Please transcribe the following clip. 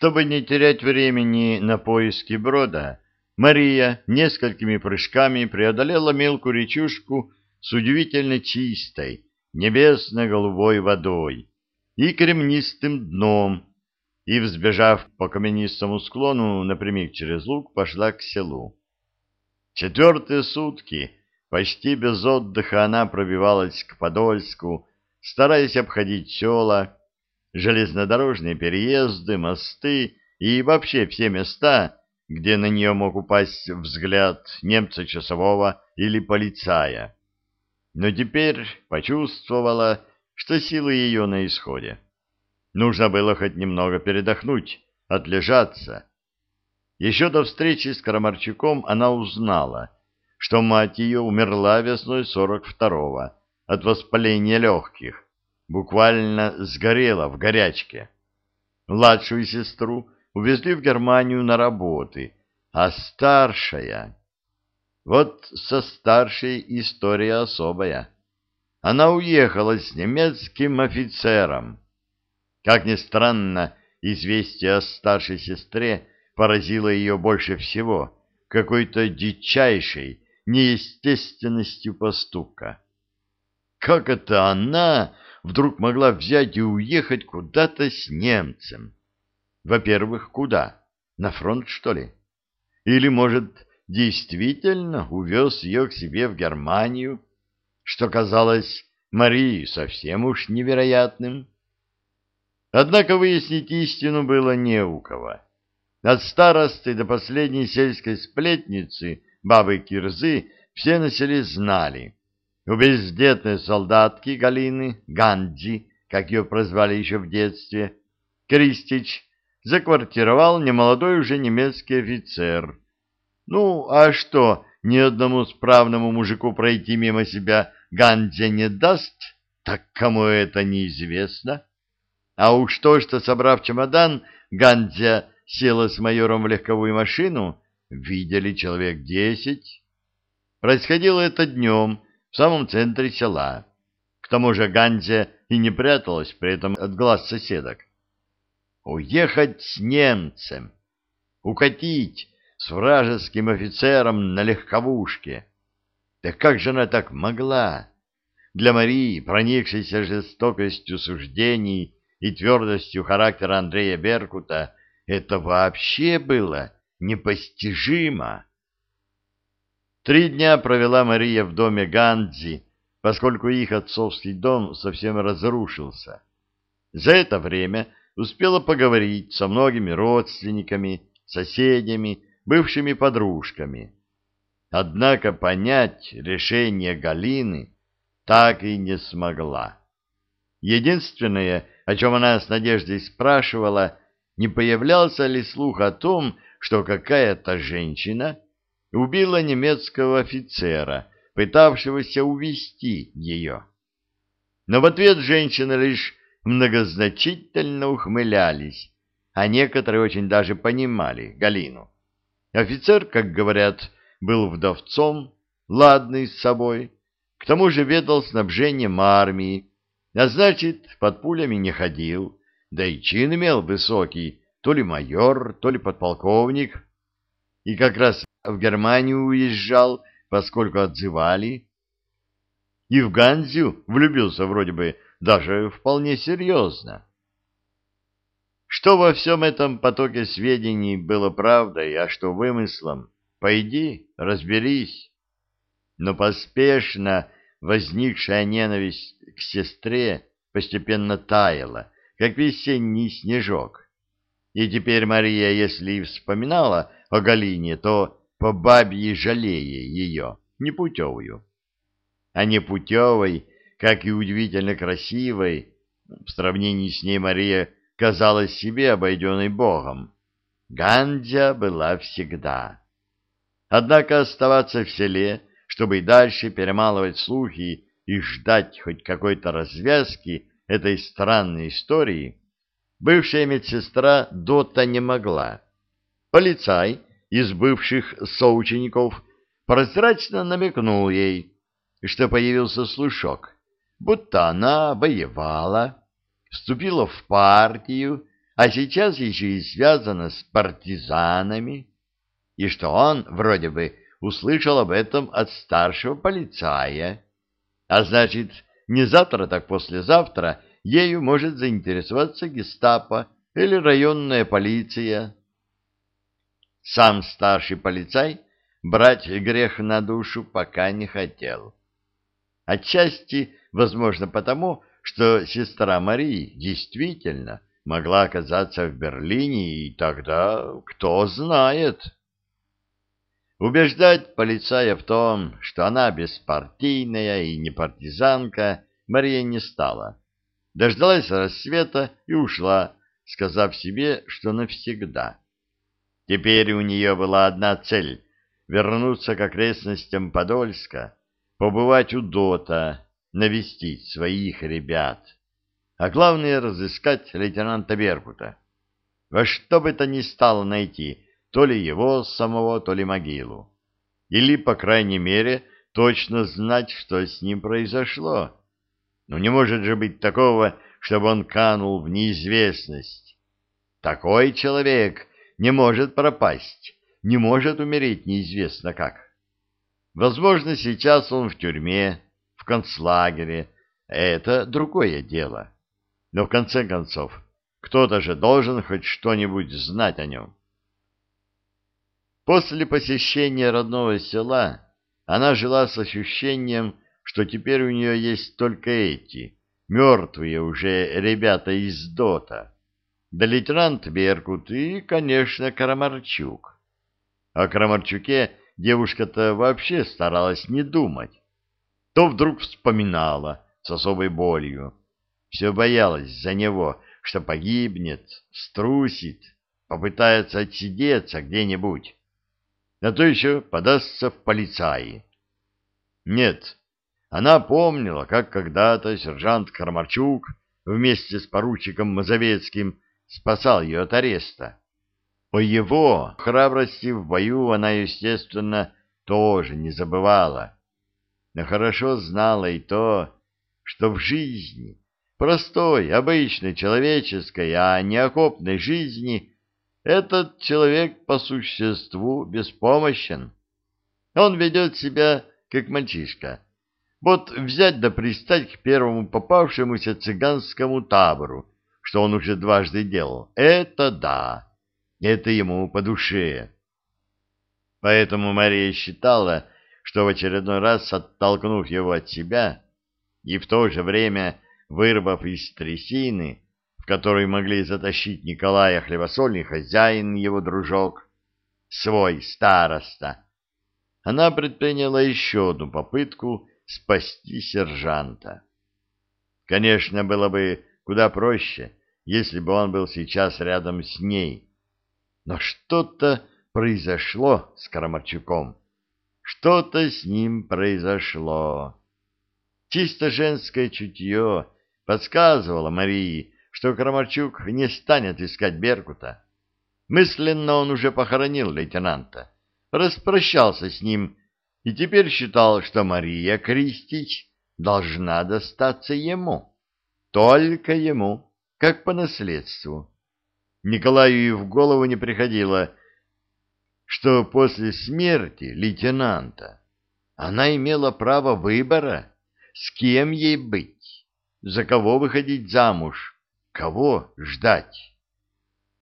Чтобы не терять времени на поиски брода, Мария несколькими прыжками преодолела мелкую речушку с удивительно чистой, небесно-голубой водой и кремнистым дном, и, взбежав по каменистому склону напрямик через луг, пошла к селу. Четвертые сутки, почти без отдыха, она пробивалась к Подольску, стараясь обходить села, железнодорожные переезды, мосты и вообще все места, где на нее мог упасть взгляд немца часового или полицая. Но теперь почувствовала, что силы ее на исходе. Нужно было хоть немного передохнуть, отлежаться. Еще до встречи с Крамарчуком она узнала, что мать ее умерла весной 42-го от воспаления легких, буквально сгорела в горячке. Младшую сестру увезли в Германию на работы, а старшая... Вот со старшей история особая. Она уехала с немецким офицером. Как ни странно, известие о старшей сестре поразило ее больше всего какой-то дичайшей неестественностью поступка. Как это она вдруг могла взять и уехать куда-то с немцем? Во-первых, куда? На фронт, что ли? Или, может, действительно увез ее к себе в Германию, что казалось Марии совсем уж невероятным? Однако выяснить истину было не у кого. От старосты до последней сельской сплетницы, бабы Кирзы, все на селе знали. У бездетной солдатки Галины, Ганджи, как ее прозвали еще в детстве, Кристич, заквартировал немолодой уже немецкий офицер. Ну, а что, ни одному справному мужику пройти мимо себя Ганджи не даст, так кому это неизвестно? А уж то, что, собрав чемодан, Ганджа села с майором в легковую машину, видели человек десять. Происходило это днем в самом центре села. К тому же Ганджа и не пряталась при этом от глаз соседок. Уехать с немцем, укатить с вражеским офицером на легковушке. Да как же она так могла? Для Марии, проникшейся жестокостью суждений, и твердостью характера Андрея Беркута это вообще было непостижимо. Три дня провела Мария в доме Ганди, поскольку их отцовский дом совсем разрушился. За это время успела поговорить со многими родственниками, соседями, бывшими подружками. Однако понять решение Галины так и не смогла. Единственное, о чем она с надеждой спрашивала, не появлялся ли слух о том, что какая-то женщина убила немецкого офицера, пытавшегося увести ее. Но в ответ женщины лишь многозначительно ухмылялись, а некоторые очень даже понимали Галину. Офицер, как говорят, был вдовцом, ладный с собой, к тому же ведал снабжением армии, а значит, под пулями не ходил, да и чин имел высокий, то ли майор, то ли подполковник. И как раз в Германию уезжал, поскольку отзывали. И в Ганзю влюбился вроде бы даже вполне серьезно. Что во всем этом потоке сведений было правдой, а что вымыслом, пойди, разберись. Но поспешно возникшая ненависть к сестре постепенно таяла, как весенний снежок. И теперь Мария, если и вспоминала о Галине, то по бабье жалея ее, непутевую. А непутевой, как и удивительно красивой, в сравнении с ней Мария казалась себе обойденной Богом. Гандзя была всегда. Однако оставаться в селе чтобы и дальше перемалывать слухи и ждать хоть какой-то развязки этой странной истории, бывшая медсестра Дота не могла. Полицай из бывших соучеников прозрачно намекнул ей, что появился слушок, будто она воевала, вступила в партию, а сейчас еще и связано с партизанами, и что он вроде бы услышал об этом от старшего полицая. А значит, не завтра, так послезавтра ею может заинтересоваться гестапо или районная полиция. Сам старший полицай брать грех на душу пока не хотел. Отчасти, возможно, потому, что сестра Марии действительно могла оказаться в Берлине, и тогда кто знает. Убеждать полицая в том, что она беспартийная и не партизанка, Мария не стала. Дождалась рассвета и ушла, сказав себе, что навсегда. Теперь у нее была одна цель — вернуться к окрестностям Подольска, побывать у Дота, навестить своих ребят, а главное — разыскать лейтенанта Беркута. Во что бы то ни стало найти, то ли его самого, то ли могилу. Или, по крайней мере, точно знать, что с ним произошло. Но не может же быть такого, чтобы он канул в неизвестность. Такой человек не может пропасть, не может умереть неизвестно как. Возможно, сейчас он в тюрьме, в концлагере. Это другое дело. Но в конце концов, кто-то же должен хоть что-нибудь знать о нем. После посещения родного села она жила с ощущением, что теперь у нее есть только эти, мертвые уже ребята из ДОТа, да лейтенант Беркут и, конечно, Карамарчук. О Карамарчуке девушка-то вообще старалась не думать. То вдруг вспоминала с особой болью. Все боялась за него, что погибнет, струсит, попытается отсидеться где-нибудь, а то еще подастся в полицаи. Нет, она помнила, как когда-то сержант Кармарчук вместе с поручиком Мазовецким спасал ее от ареста. О его храбрости в бою она, естественно, тоже не забывала, но хорошо знала и то, что в жизни, простой, обычной, человеческой, а не окопной жизни, этот человек по существу беспомощен. Он ведет себя, как мальчишка, вот взять да пристать к первому попавшемуся цыганскому табору, что он уже дважды делал, это да, это ему по душе. Поэтому Мария считала, что в очередной раз, оттолкнув его от себя и в то же время вырвав из трясины, в которой могли затащить Николая хлебосольный хозяин, его дружок, свой староста, она предприняла еще одну попытку спасти сержанта. Конечно, было бы куда проще, если бы он был сейчас рядом с ней. Но что-то произошло с Карамарчуком. Что-то с ним произошло. Чисто женское чутье подсказывало Марии, что Крамарчук не станет искать Беркута. Мысленно он уже похоронил лейтенанта, распрощался с ним и теперь считал, что Мария Кристич должна достаться ему, только ему, как по наследству. Николаю и в голову не приходило, что после смерти лейтенанта она имела право выбора, с кем ей быть, за кого выходить замуж, кого ждать.